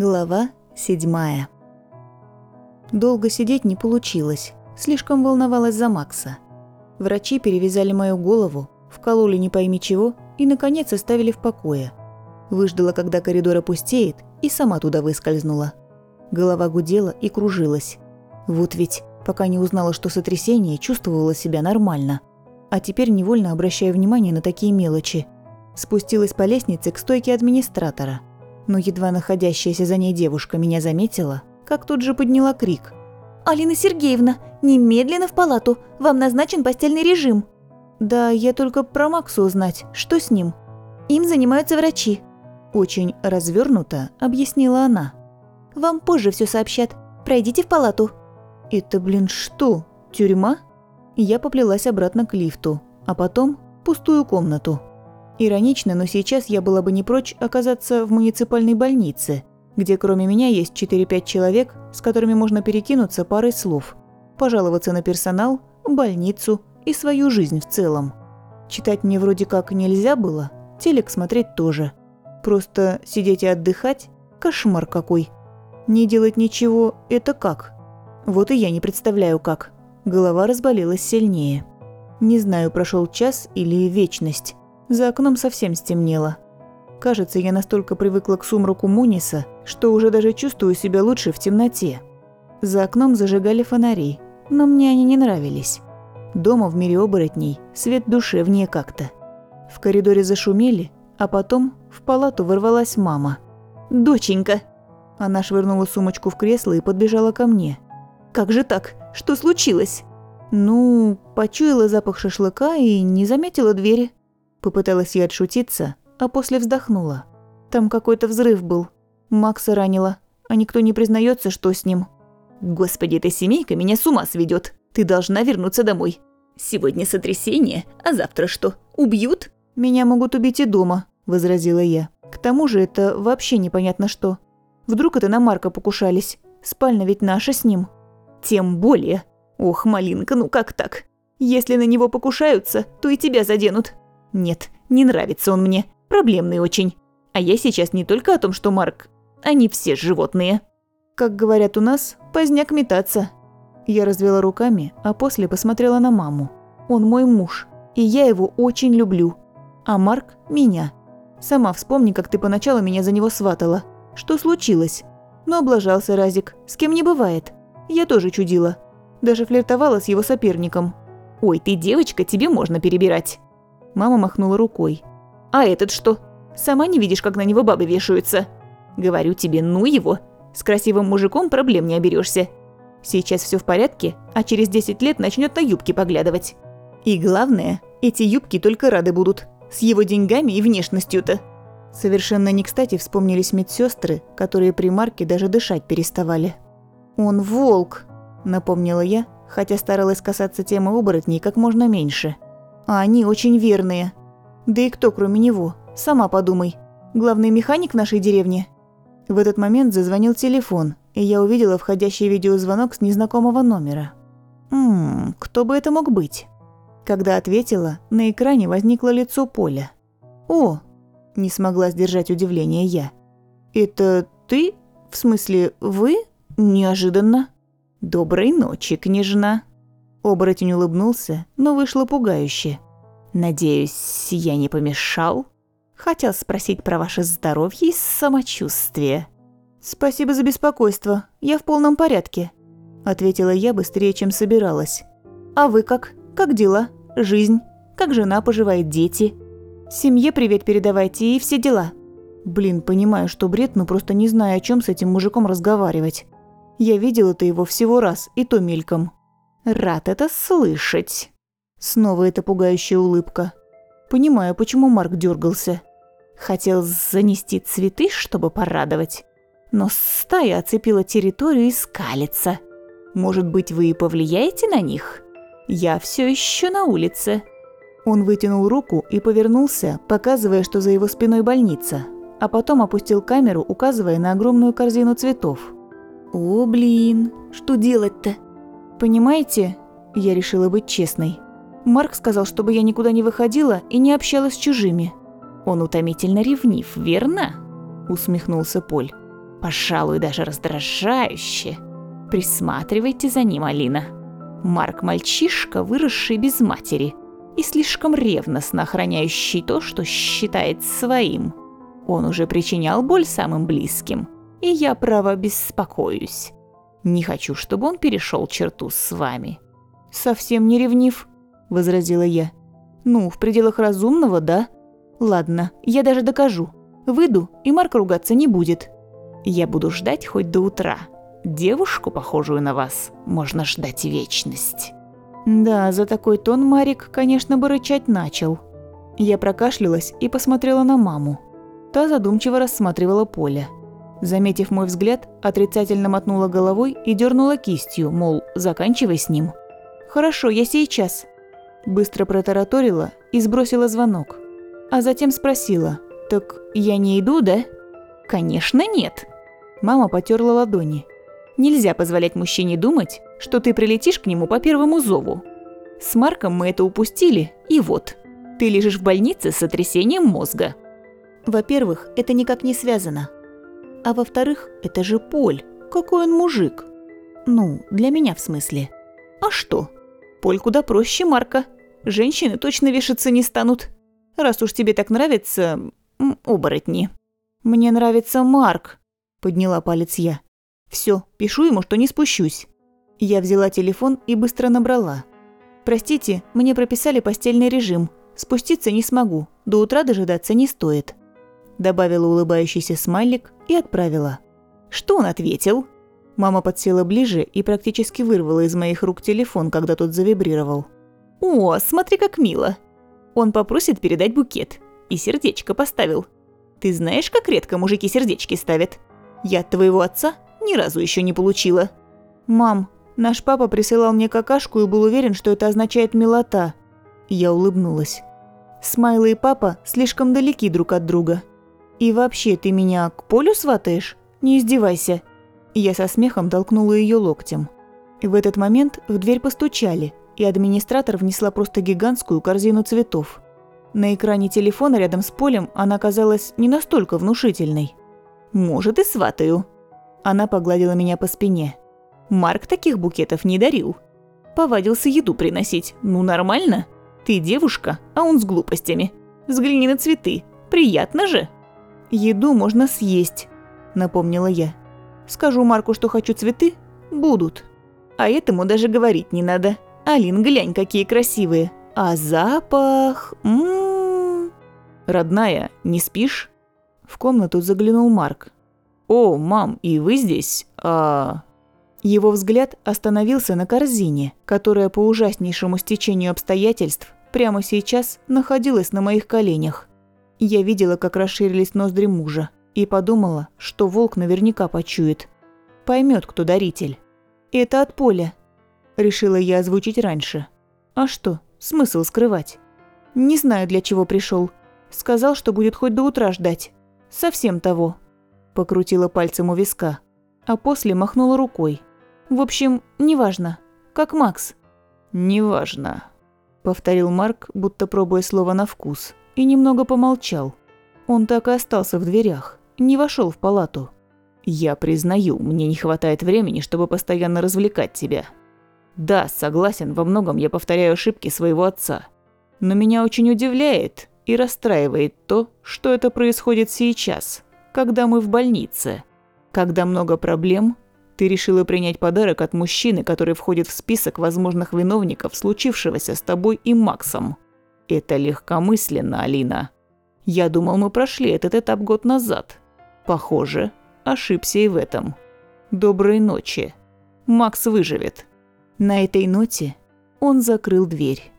Глава седьмая. Долго сидеть не получилось. Слишком волновалась за Макса. Врачи перевязали мою голову, вкололи не пойми чего и, наконец, оставили в покое. Выждала, когда коридор опустеет, и сама туда выскользнула. Голова гудела и кружилась. Вот ведь, пока не узнала, что сотрясение, чувствовала себя нормально. А теперь невольно обращаю внимание на такие мелочи. Спустилась по лестнице к стойке администратора – но едва находящаяся за ней девушка меня заметила, как тут же подняла крик. «Алина Сергеевна, немедленно в палату, вам назначен постельный режим». «Да, я только про Макса узнать, что с ним?» «Им занимаются врачи». Очень развернуто объяснила она. «Вам позже все сообщат, пройдите в палату». «Это, блин, что, тюрьма?» Я поплелась обратно к лифту, а потом пустую комнату. Иронично, но сейчас я была бы не прочь оказаться в муниципальной больнице, где кроме меня есть 4-5 человек, с которыми можно перекинуться парой слов, пожаловаться на персонал, больницу и свою жизнь в целом. Читать мне вроде как нельзя было, телек смотреть тоже. Просто сидеть и отдыхать – кошмар какой. Не делать ничего – это как? Вот и я не представляю как. Голова разболелась сильнее. Не знаю, прошел час или вечность. За окном совсем стемнело. Кажется, я настолько привыкла к сумраку Муниса, что уже даже чувствую себя лучше в темноте. За окном зажигали фонари, но мне они не нравились. Дома в мире оборотней свет душевнее как-то. В коридоре зашумели, а потом в палату ворвалась мама. «Доченька!» Она швырнула сумочку в кресло и подбежала ко мне. «Как же так? Что случилось?» «Ну, почуяла запах шашлыка и не заметила двери». Попыталась я отшутиться, а после вздохнула. Там какой-то взрыв был. Макса ранило, а никто не признается, что с ним. Господи, эта семейка меня с ума сведет. Ты должна вернуться домой. Сегодня сотрясение, а завтра что? Убьют? Меня могут убить и дома, возразила я. К тому же это вообще непонятно что. Вдруг это на Марка покушались? Спальня ведь наша с ним. Тем более. Ох, малинка, ну как так? Если на него покушаются, то и тебя заденут. Нет, не нравится он мне. Проблемный очень. А я сейчас не только о том, что Марк. Они все животные. Как говорят у нас, поздняк метаться. Я развела руками, а после посмотрела на маму. Он мой муж, и я его очень люблю. А Марк – меня. Сама вспомни, как ты поначалу меня за него сватала. Что случилось? Но облажался Разик, с кем не бывает. Я тоже чудила. Даже флиртовала с его соперником. «Ой, ты девочка, тебе можно перебирать». Мама махнула рукой. «А этот что? Сама не видишь, как на него бабы вешаются? Говорю тебе, ну его. С красивым мужиком проблем не оберешься. Сейчас все в порядке, а через 10 лет начнет на юбки поглядывать. И главное, эти юбки только рады будут. С его деньгами и внешностью-то». Совершенно не кстати вспомнились медсестры, которые при Марке даже дышать переставали. «Он волк», – напомнила я, хотя старалась касаться темы оборотней как можно меньше – а они очень верные. Да и кто, кроме него? Сама подумай. Главный механик нашей деревне. В этот момент зазвонил телефон, и я увидела входящий видеозвонок с незнакомого номера. Ммм, кто бы это мог быть? Когда ответила, на экране возникло лицо Поля. «О!» – не смогла сдержать удивление я. «Это ты? В смысле, вы? Неожиданно?» «Доброй ночи, княжна!» Оборотень улыбнулся, но вышло пугающе. «Надеюсь, я не помешал?» Хотел спросить про ваше здоровье и самочувствие. «Спасибо за беспокойство, я в полном порядке», – ответила я быстрее, чем собиралась. «А вы как? Как дела? Жизнь? Как жена поживает, дети? Семье привет передавайте и все дела». Блин, понимаю, что бред, но просто не знаю, о чем с этим мужиком разговаривать. Я видела-то его всего раз, и то мельком. Рад это слышать. Снова эта пугающая улыбка. Понимаю, почему Марк дергался. Хотел занести цветы, чтобы порадовать. Но стая оцепила территорию и скалится. Может быть, вы и повлияете на них? Я все еще на улице. Он вытянул руку и повернулся, показывая, что за его спиной больница, а потом опустил камеру, указывая на огромную корзину цветов. «О, блин, что делать-то?» Понимаете, я решила быть честной. Марк сказал, чтобы я никуда не выходила и не общалась с чужими. Он утомительно ревнив, верно? Усмехнулся Поль. Пожалуй, даже раздражающе. Присматривайте за ним, Алина. Марк мальчишка, выросший без матери и слишком ревностно охраняющий то, что считает своим. Он уже причинял боль самым близким, и я, право, беспокоюсь. Не хочу, чтобы он перешел черту с вами. Совсем не ревнив, возразила я. Ну, в пределах разумного, да? Ладно, я даже докажу. Выйду, и Марк ругаться не будет. Я буду ждать хоть до утра. Девушку, похожую на вас, можно ждать вечность. Да, за такой тон Марик, конечно, бы рычать начал. Я прокашлялась и посмотрела на маму. Та задумчиво рассматривала поле. Заметив мой взгляд, отрицательно мотнула головой и дернула кистью, мол, заканчивай с ним. «Хорошо, я сейчас». Быстро протараторила и сбросила звонок. А затем спросила, «Так я не иду, да?» «Конечно нет». Мама потерла ладони. «Нельзя позволять мужчине думать, что ты прилетишь к нему по первому зову. С Марком мы это упустили, и вот. Ты лежишь в больнице с сотрясением мозга». «Во-первых, это никак не связано. А во-вторых, это же Поль. Какой он мужик. Ну, для меня в смысле. А что? Поль куда проще Марка. Женщины точно вешаться не станут. Раз уж тебе так нравятся оборотни. Мне нравится Марк, подняла палец я. Все, пишу ему, что не спущусь. Я взяла телефон и быстро набрала. Простите, мне прописали постельный режим. Спуститься не смогу. До утра дожидаться не стоит. Добавила улыбающийся смайлик и отправила. Что он ответил? Мама подсела ближе и практически вырвала из моих рук телефон, когда тот завибрировал. «О, смотри, как мило!» Он попросит передать букет. И сердечко поставил. Ты знаешь, как редко мужики сердечки ставят? Я от твоего отца ни разу еще не получила. «Мам, наш папа присылал мне какашку и был уверен, что это означает милота». Я улыбнулась. Смайлы и папа слишком далеки друг от друга. И вообще, ты меня к полю сватаешь? Не издевайся. Я со смехом толкнула ее локтем. В этот момент в дверь постучали, и администратор внесла просто гигантскую корзину цветов. На экране телефона рядом с полем она казалась не настолько внушительной. «Может, и сватаю». Она погладила меня по спине. «Марк таких букетов не дарил. Повадился еду приносить. Ну, нормально. Ты девушка, а он с глупостями. Взгляни на цветы. Приятно же». «Еду можно съесть», – напомнила я. Скажу Марку, что хочу цветы, будут. А этому даже говорить не надо. Алин, глянь, какие красивые. А запах... М -м -м. Родная, не спишь? В комнату заглянул Марк. О, мам, и вы здесь? А... Его взгляд остановился на корзине, которая по ужаснейшему стечению обстоятельств прямо сейчас находилась на моих коленях. Я видела, как расширились ноздри мужа, и подумала, что волк наверняка почует. Поймет, кто даритель. «Это от поля», – решила я озвучить раньше. «А что, смысл скрывать?» «Не знаю, для чего пришел. Сказал, что будет хоть до утра ждать. Совсем того». Покрутила пальцем у виска, а после махнула рукой. «В общем, неважно. Как Макс». «Неважно», – повторил Марк, будто пробуя слово на вкус, и немного помолчал. Он так и остался в дверях не вошел в палату. «Я признаю, мне не хватает времени, чтобы постоянно развлекать тебя. Да, согласен, во многом я повторяю ошибки своего отца. Но меня очень удивляет и расстраивает то, что это происходит сейчас, когда мы в больнице. Когда много проблем, ты решила принять подарок от мужчины, который входит в список возможных виновников случившегося с тобой и Максом. Это легкомысленно, Алина. Я думал, мы прошли этот этап год назад. Похоже, ошибся и в этом. Доброй ночи. Макс выживет. На этой ноте он закрыл дверь.